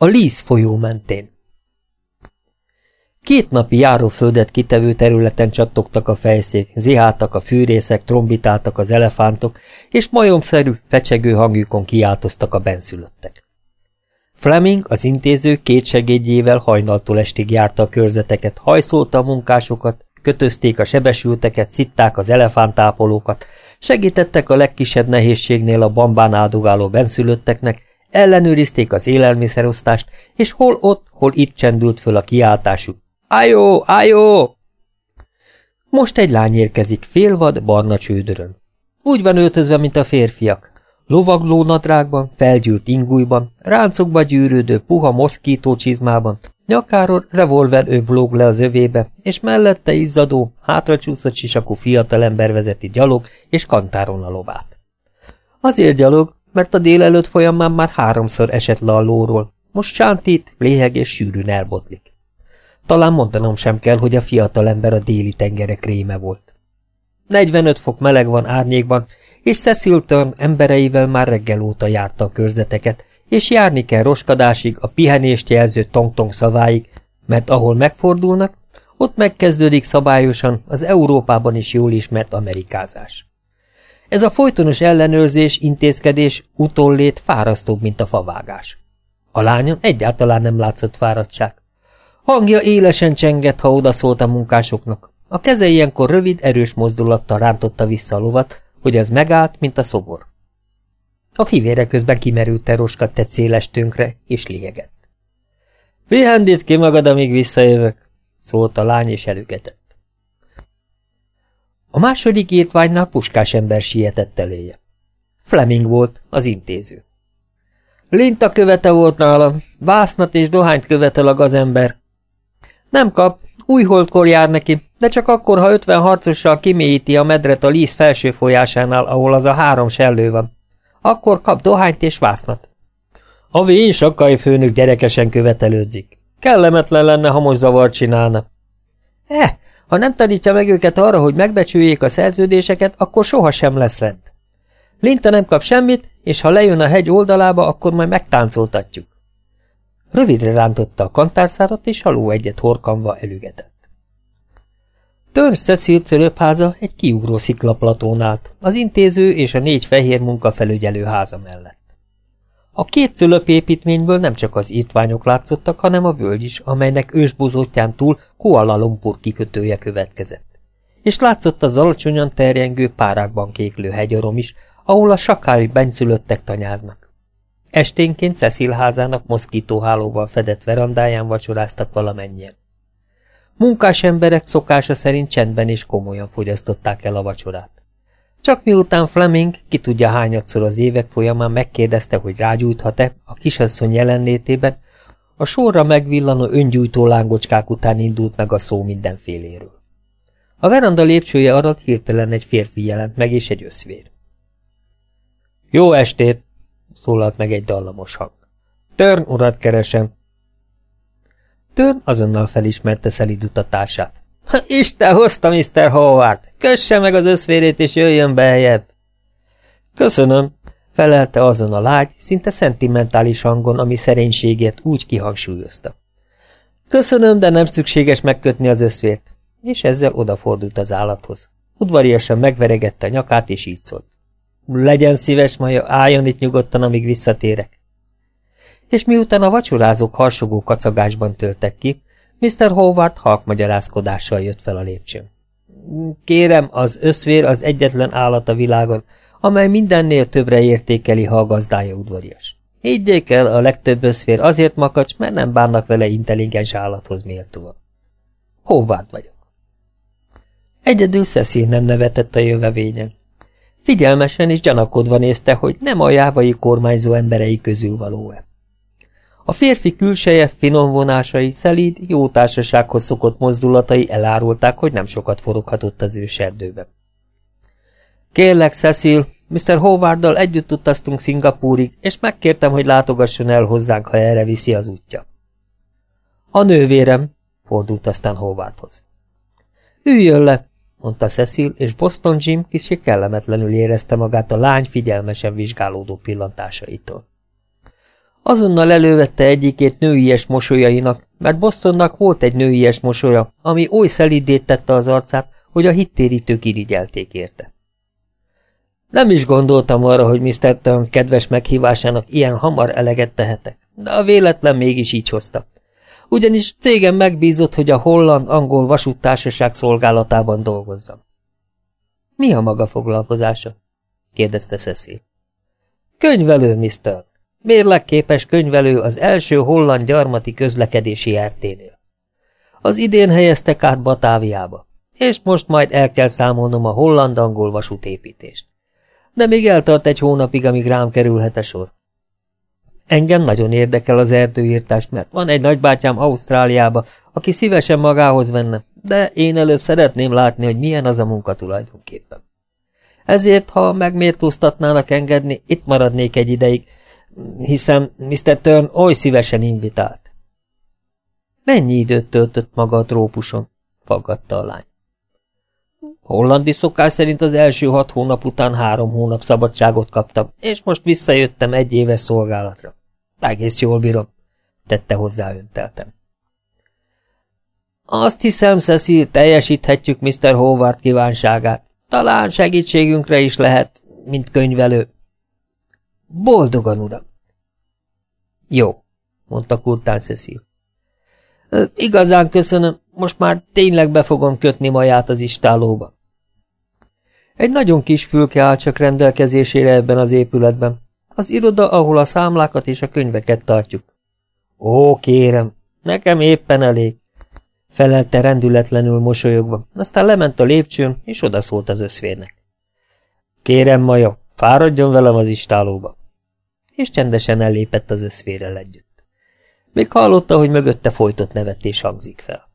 A Líz folyó mentén. Két napi járóföldet kitevő területen csattogtak a fejszék, ziháltak a fűrészek, trombitáltak az elefántok, és majomszerű, fecsegő hangjukon kiáltoztak a benszülöttek. Fleming, az intéző két segédjével hajnaltól estig járta a körzeteket, hajszolta a munkásokat, kötözték a sebesülteket, szitták az elefántápolókat, segítettek a legkisebb nehézségnél a bambán áldogáló benszülötteknek, ellenőrizték az élelmiszerosztást, és hol ott, hol itt csendült föl a kiáltásuk. Ájó, ájó! Most egy lány érkezik félvad, barna csődörön. Úgy van öltözve, mint a férfiak. Lovagló nadrágban, felgyűlt ingújban, ráncokba gyűrődő puha moszkító csizmában, nyakáról revolver övlóg le az övébe, és mellette izzadó, hátracsúszott sisakú fiatalember vezeti gyalog és kantáron a lovát. Azért gyalog, mert a délelőtt folyamán már háromszor esett le a lóról, most sántít, léheg és sűrűn elbotlik. Talán mondanom sem kell, hogy a fiatalember a déli tengerek réme volt. 45 fok meleg van árnyékban, és Cecil Turn embereivel már reggel óta járta a körzeteket, és járni kell roskadásig, a pihenést jelző tong-tong szaváig, mert ahol megfordulnak, ott megkezdődik szabályosan az Európában is jól ismert amerikázás. Ez a folytonos ellenőrzés, intézkedés utollét fárasztóbb, mint a favágás. A lányon egyáltalán nem látszott fáradtság. Hangja élesen csengett, ha odaszólt a munkásoknak. A keze ilyenkor rövid, erős mozdulattal rántotta vissza a lovat, hogy az megállt, mint a szobor. A fivére közben kimerült roskat tett széles tönkre, és liegett. Pihendít ki magad, amíg visszajövök, szólt a lány, és elügetett. A második írtványnál puskás ember sietett eléje. Fleming volt, az intéző. Linta követe volt nálam, vásznat és dohányt követel a gazember. Nem kap, új holdkor jár neki, de csak akkor, ha ötven harcossal kimélyíti a medret a líz felső folyásánál, ahol az a három sellő van. Akkor kap dohányt és vásznat. A vén sakai főnök gyerekesen követelődzik. Kellemetlen lenne, ha most zavart csinálna. Eh, ha nem tanítja meg őket arra, hogy megbecsüljék a szerződéseket, akkor sohasem lesz lent. Linta nem kap semmit, és ha lejön a hegy oldalába, akkor majd megtáncoltatjuk. Rövidre rántotta a kantárszárat, és haló egyet horkanva elügetett. Törn Cecil cölöpháza egy kiugró sziklaplatón állt, az intéző és a négy fehér munkafelügyelő háza mellett. A két cölöpépítményből nem csak az írtványok látszottak, hanem a völgy is, amelynek ősbúzótján túl Kuala Lumpur kikötője következett. És látszott az alacsonyan terjengő párákban kéklő hegyarom is, ahol a sakári benszülöttek tanyáznak. Esténként Cecil házának moszkítóhálóval fedett verandáján vacsoráztak valamennyien. Munkás emberek szokása szerint csendben és komolyan fogyasztották el a vacsorát. Csak miután Fleming, ki tudja hányadszor az évek folyamán megkérdezte, hogy rágyújthat-e a kisasszony jelenlétében, a sorra megvillanó öngyújtó lángocskák után indult meg a szó mindenféléről. A veranda lépcsője alatt hirtelen egy férfi jelent meg, és egy összvér. Jó estét! szólalt meg egy dallamos hang. Törn urat keresem. Törn azonnal felismerte szelidütatását. Isten hozta, Mr. Howard! Kösse meg az összvérét, és jöjjön beljebb! Köszönöm, felelte azon a lágy, szinte szentimentális hangon, ami szerénységét úgy kihangsúlyozta. Köszönöm, de nem szükséges megkötni az összvért, és ezzel odafordult az állathoz. Udvariasan megveregette a nyakát, és így szólt. Legyen szíves, Maja, álljon itt nyugodtan, amíg visszatérek. És miután a vacsorázók harsogó kacagásban törtek ki, Mr. Howard halk magyarázkodással jött fel a lépcsőn. Kérem, az összvér az egyetlen állat a világon, amely mindennél többre értékeli, ha a gazdája udvarias. Higgyék el, a legtöbb összfér azért makacs, mert nem bánnak vele intelligens állathoz méltóan. Howard vagyok. Egyedül Cecil nem nevetett a jövevényen. Figyelmesen és gyanakodva nézte, hogy nem a jávai kormányzó emberei közül való-e. A férfi külseje, finom vonásai, szelíd, jó társasághoz szokott mozdulatai elárulták, hogy nem sokat foroghatott az őserdőbe. Kérlek, Cecil, Mr. Howarddal együtt utaztunk Szingapúrig, és megkértem, hogy látogasson el hozzánk, ha erre viszi az útja. A nővérem, fordult aztán Howardhoz. Üljön le, mondta Cecil, és Boston Jim kicsi kellemetlenül érezte magát a lány figyelmesen vizsgálódó pillantásaitól. Azonnal elővette egyikét nőies mosolyainak, mert Bostonnak volt egy nőies mosolya, ami oly szelidét tette az arcát, hogy a hittérítők irigyelték érte. Nem is gondoltam arra, hogy Mr. Turn kedves meghívásának ilyen hamar eleget tehetek, de a véletlen mégis így hozta. Ugyanis cégem megbízott, hogy a holland-angol vasúttársaság szolgálatában dolgozzam. Mi a maga foglalkozása? kérdezte Cecil. Könyvelő, Mr. Mérlekképes könyvelő az első holland gyarmati közlekedési járténél. Az idén helyeztek át Batáviába, és most majd el kell számolnom a holland-angol vasútépítést. De még eltart egy hónapig, amíg rám kerülhet a sor. Engem nagyon érdekel az erdőírtás, mert van egy nagybátyám Ausztráliába, aki szívesen magához venne, de én előbb szeretném látni, hogy milyen az a munka tulajdonképpen. Ezért, ha megmértóztatnának engedni, itt maradnék egy ideig, hiszen Mr. Turn oly szívesen invitált. Mennyi időt töltött maga a trópuson? faggatta a lány. Hollandi szokás szerint az első hat hónap után három hónap szabadságot kaptam, és most visszajöttem egy éves szolgálatra. Egész jól bírom, tette hozzá önteltem. Azt hiszem, Cecil, teljesíthetjük Mr. Howard kívánságát. Talán segítségünkre is lehet, mint könyvelő. Boldogan, uram! Jó, mondta kurtán Cecil. Igazán köszönöm, most már tényleg be fogom kötni maját az istálóba. Egy nagyon kis fülke áll csak rendelkezésére ebben az épületben. Az iroda, ahol a számlákat és a könyveket tartjuk. Ó, kérem, nekem éppen elég, felelte rendületlenül mosolyogva, aztán lement a lépcsőn, és odaszólt az összférnek. Kérem, Maja, fáradjon velem az istálóba. És csendesen ellépett az összférrel együtt. Még hallotta, hogy mögötte folytott nevetés hangzik fel.